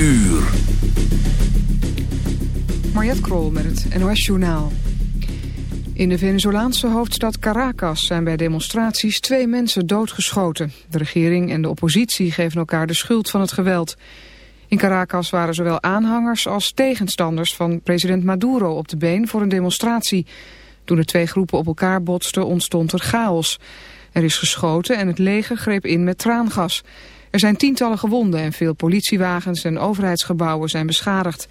uur. Krol met het NOS Journaal. In de Venezolaanse hoofdstad Caracas zijn bij demonstraties twee mensen doodgeschoten. De regering en de oppositie geven elkaar de schuld van het geweld. In Caracas waren zowel aanhangers als tegenstanders van president Maduro op de been voor een demonstratie. Toen de twee groepen op elkaar botsten ontstond er chaos. Er is geschoten en het leger greep in met traangas. Er zijn tientallen gewonden en veel politiewagens en overheidsgebouwen zijn beschadigd.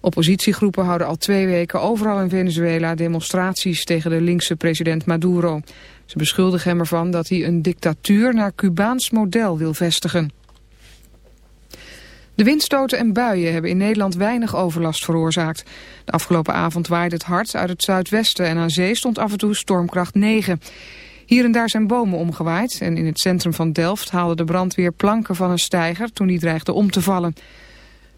Oppositiegroepen houden al twee weken overal in Venezuela demonstraties tegen de linkse president Maduro. Ze beschuldigen hem ervan dat hij een dictatuur naar Cubaans model wil vestigen. De windstoten en buien hebben in Nederland weinig overlast veroorzaakt. De afgelopen avond waaide het hard uit het zuidwesten en aan zee stond af en toe stormkracht 9. Hier en daar zijn bomen omgewaaid en in het centrum van Delft haalde de brandweer planken van een steiger toen die dreigde om te vallen.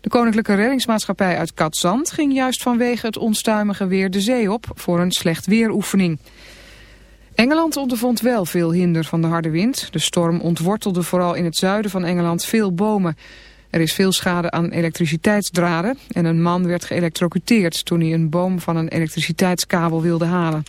De Koninklijke Reddingsmaatschappij uit Katzand ging juist vanwege het onstuimige weer de zee op voor een slecht weeroefening. Engeland ondervond wel veel hinder van de harde wind. De storm ontwortelde vooral in het zuiden van Engeland veel bomen. Er is veel schade aan elektriciteitsdraden en een man werd geëlectrocuteerd toen hij een boom van een elektriciteitskabel wilde halen.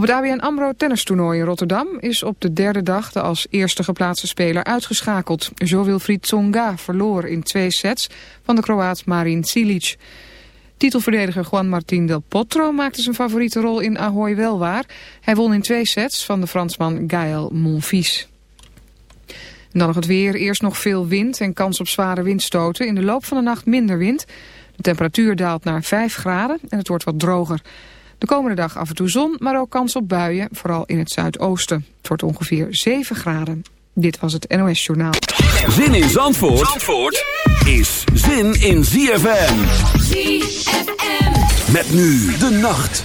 Op het ABN AMRO tennistoernooi in Rotterdam is op de derde dag de als eerste geplaatste speler uitgeschakeld. Zo Wilfried Tsonga verloor in twee sets van de Kroaat Marin Cilic. Titelverdediger Juan Martín del Potro maakte zijn favoriete rol in Ahoy wel waar. Hij won in twee sets van de Fransman Gaël Monfils. Dan nog het weer. Eerst nog veel wind en kans op zware windstoten. In de loop van de nacht minder wind. De temperatuur daalt naar 5 graden en het wordt wat droger. De komende dag af en toe zon, maar ook kans op buien, vooral in het zuidoosten. Het wordt ongeveer 7 graden. Dit was het NOS Journaal. Zin in Zandvoort, Zandvoort is zin in ZFM. ZFM. Met nu de nacht.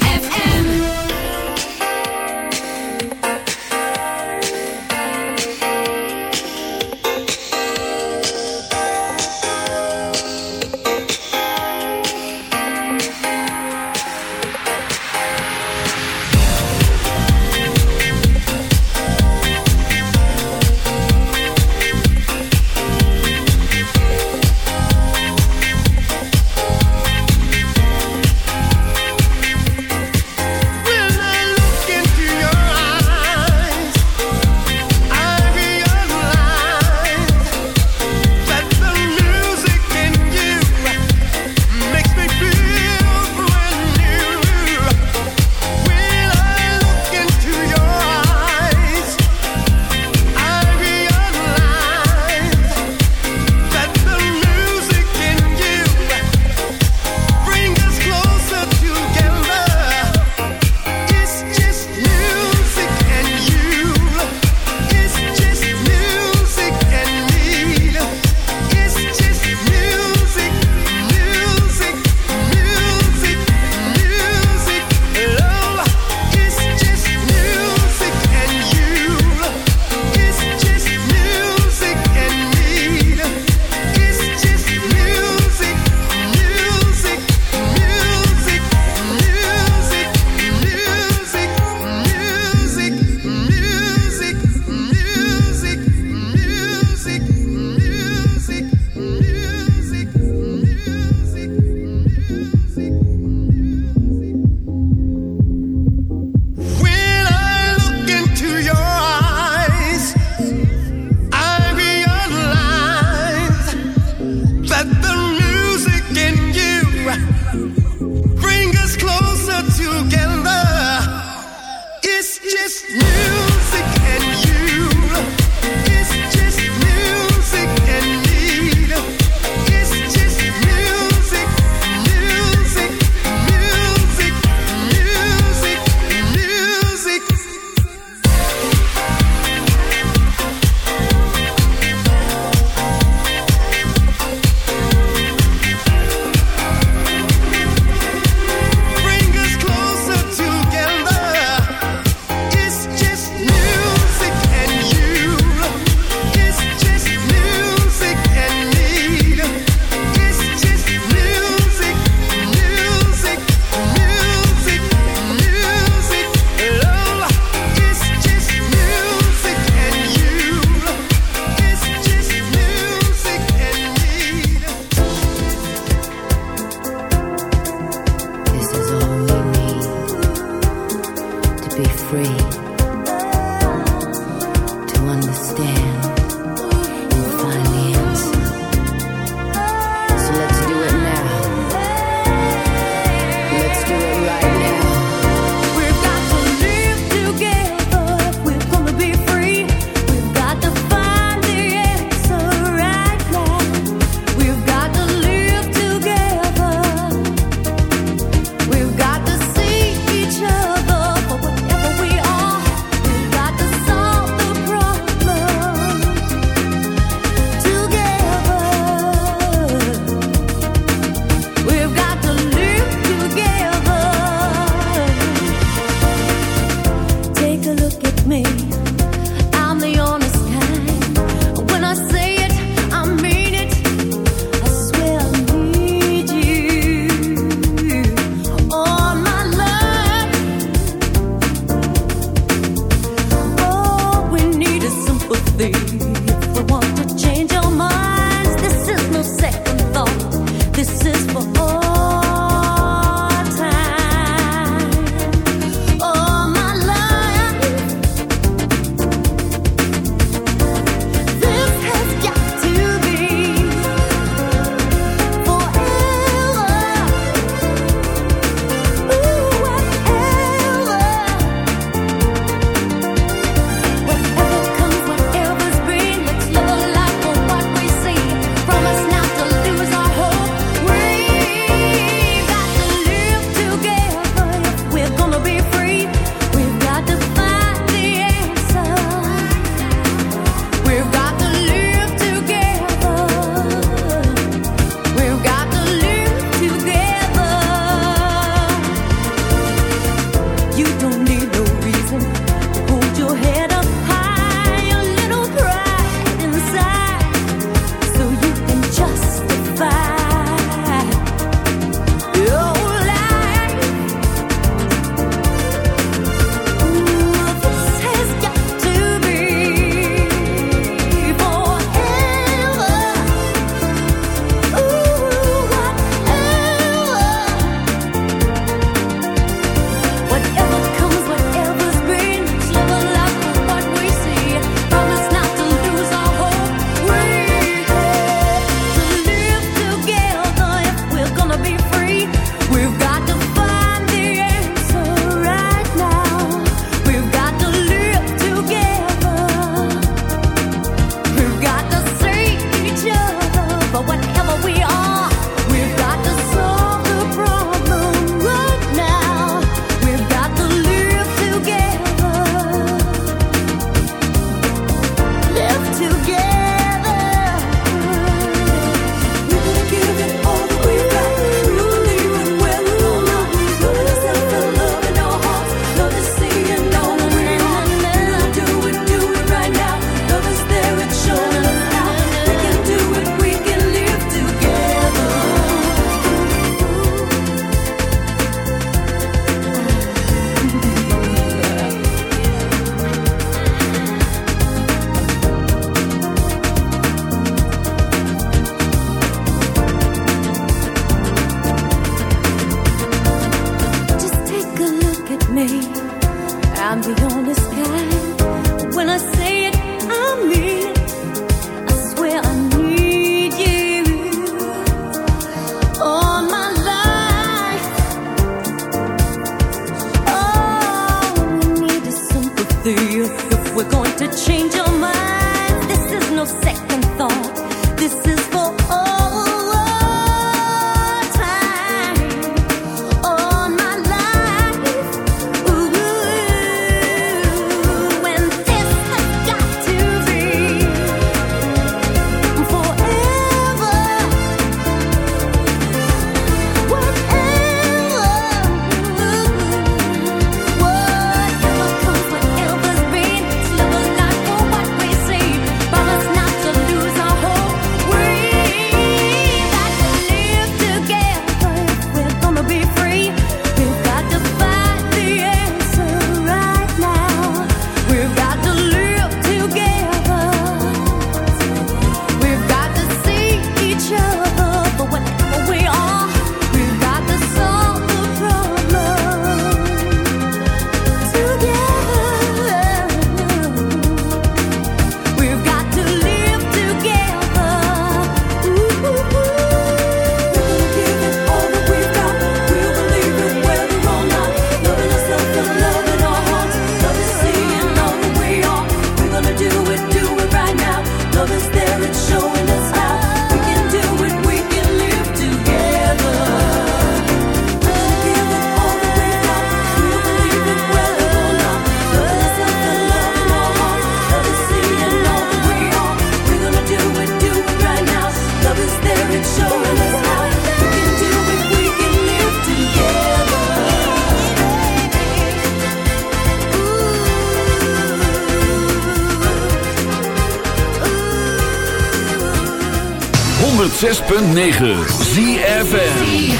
106.9 ZFM.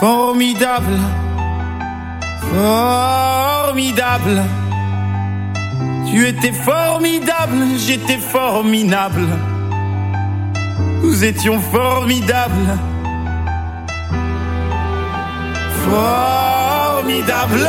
Formidable, formidable. Tu étais formidable, j'étais formidable. Nous étions formidables. Formidable.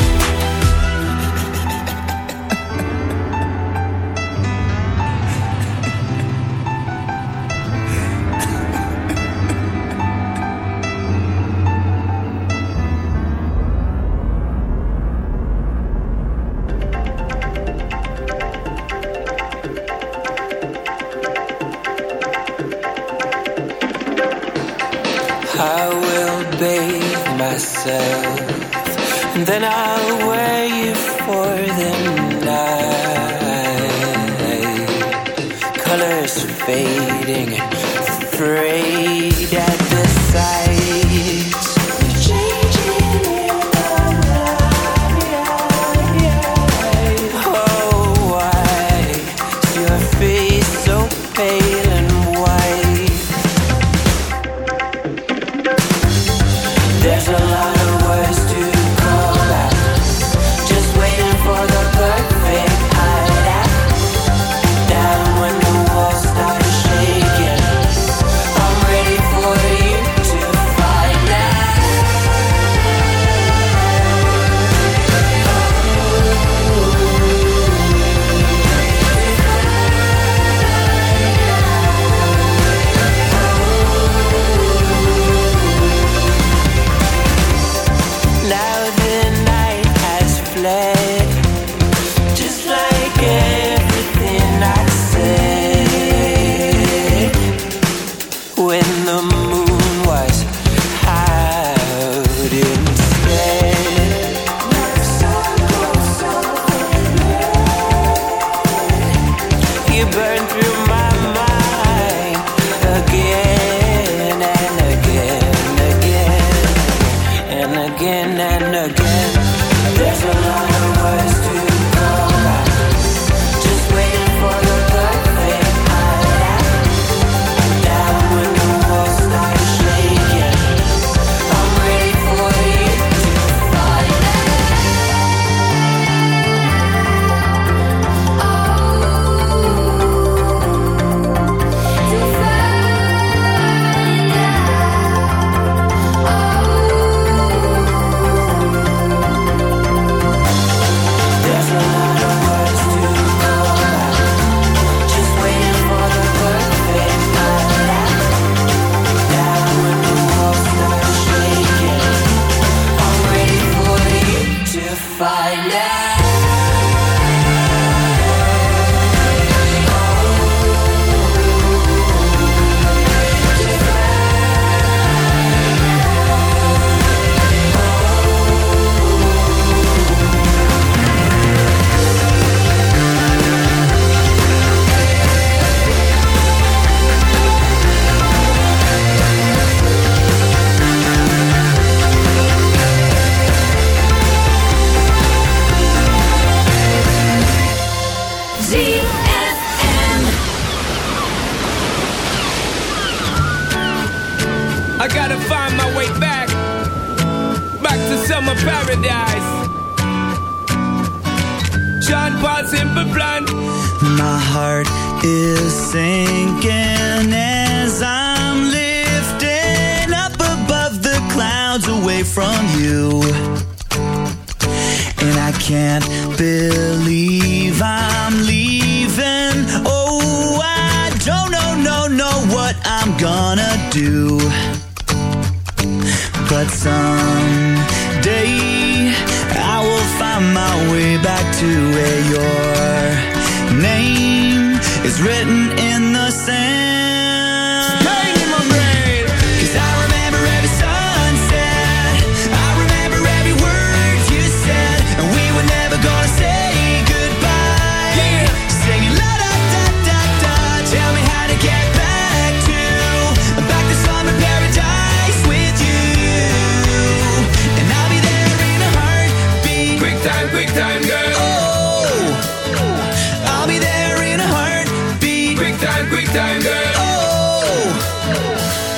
time, girl. Oh,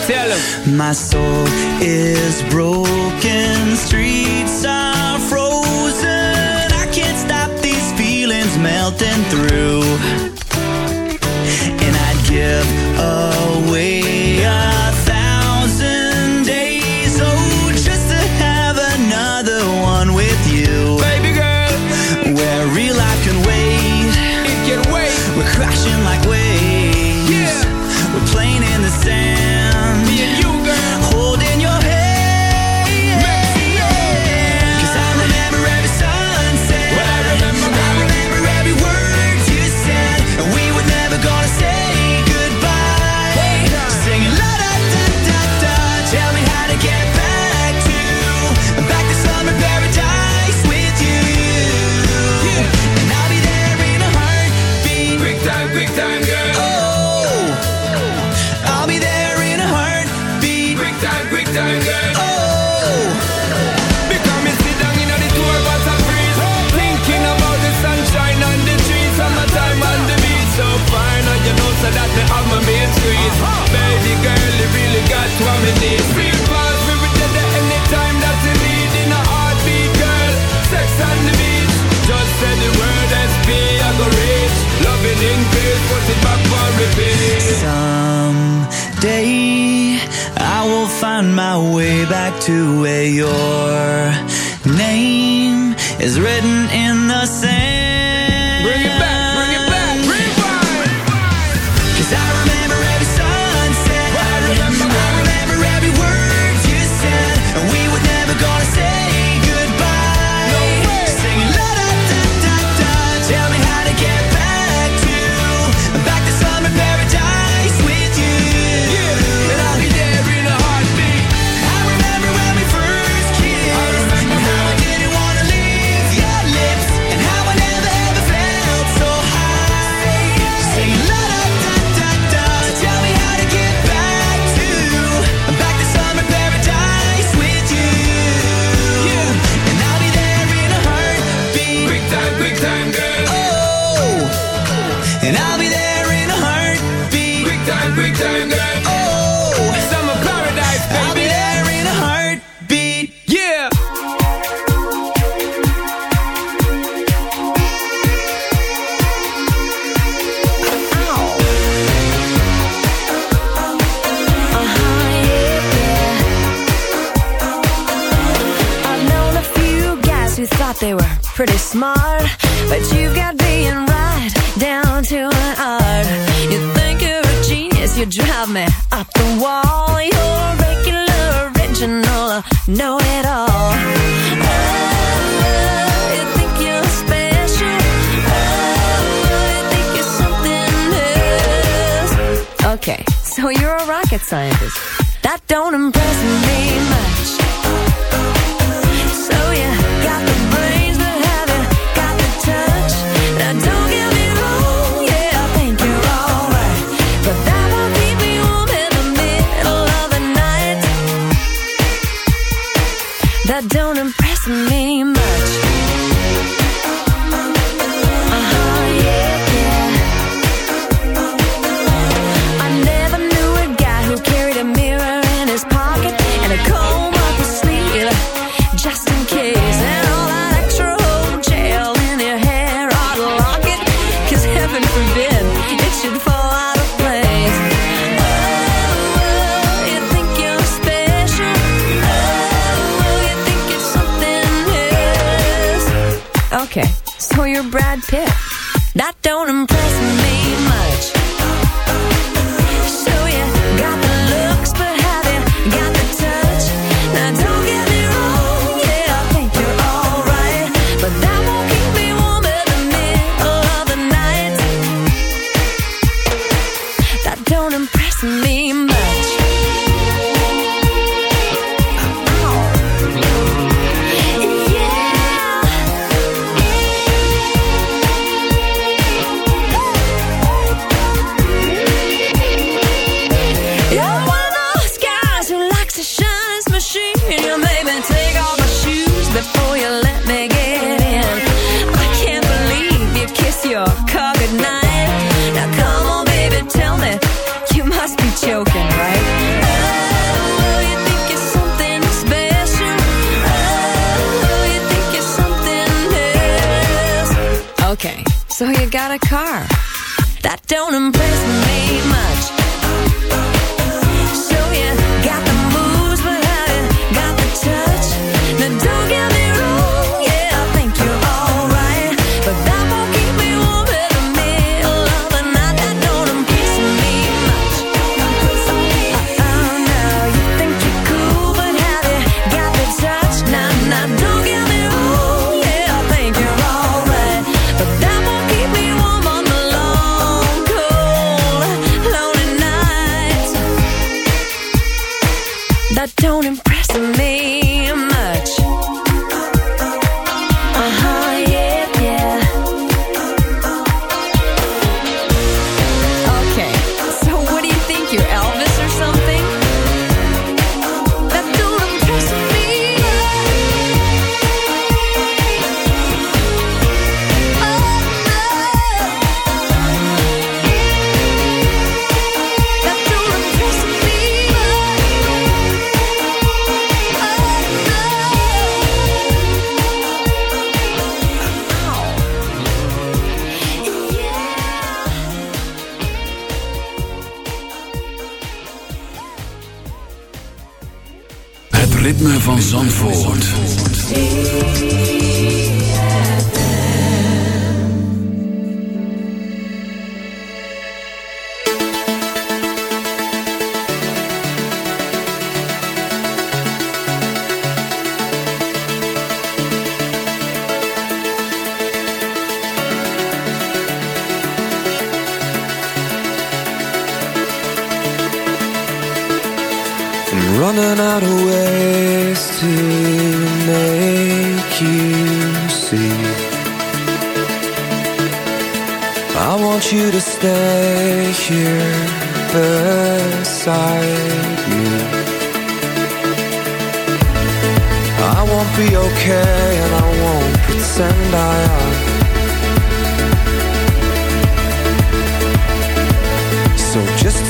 tell him. My soul is broken, streets are frozen. I can't stop these feelings melting through, and I'd give up to it. Baby girl, you really got what we need. Feel fast, we will dead anytime that you need. In a heartbeat, girl, sex on the beach. Just say the word SP, I go reach. Loving in peace, put it back for repeat. Someday, I will find my way back to where your name is written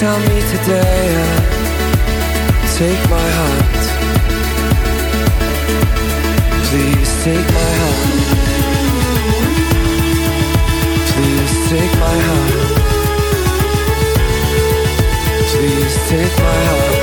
tell me today uh, Take my heart. Please take my heart. Please take my heart. Please take my heart.